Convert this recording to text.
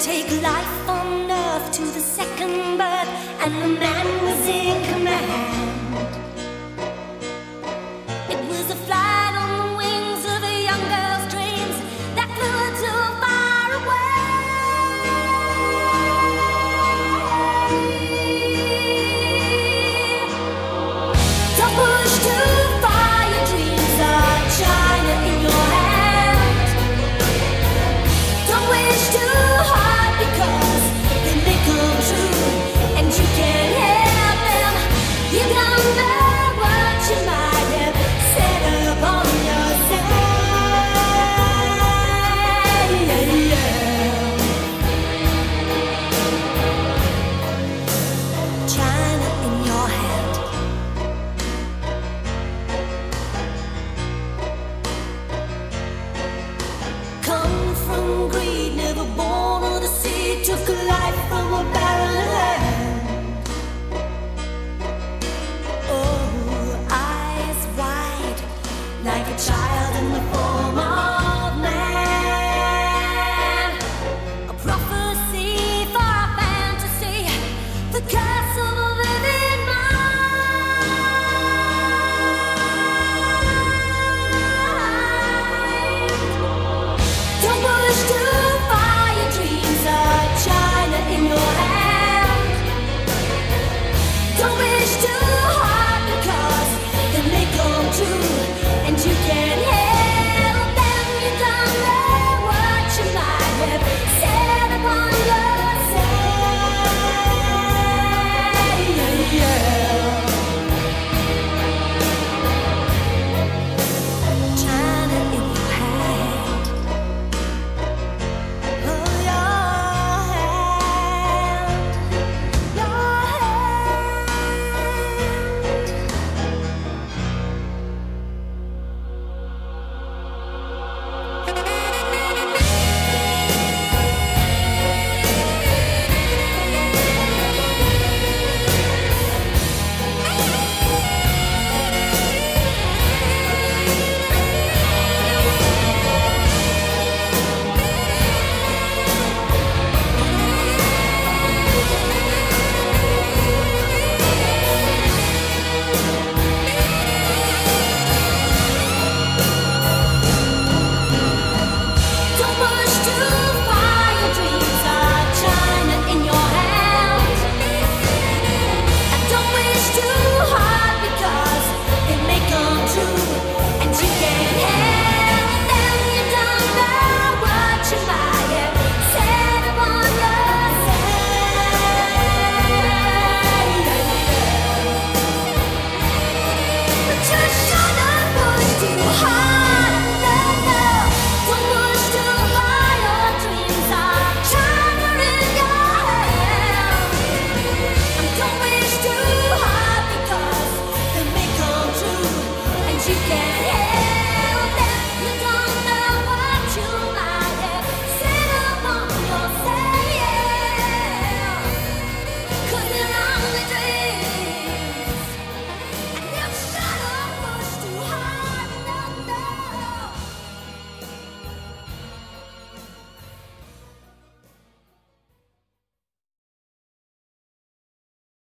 take life on earth to the second birth, and the man was in command. It was a fly. yeah. can't.